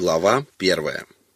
Глава первая.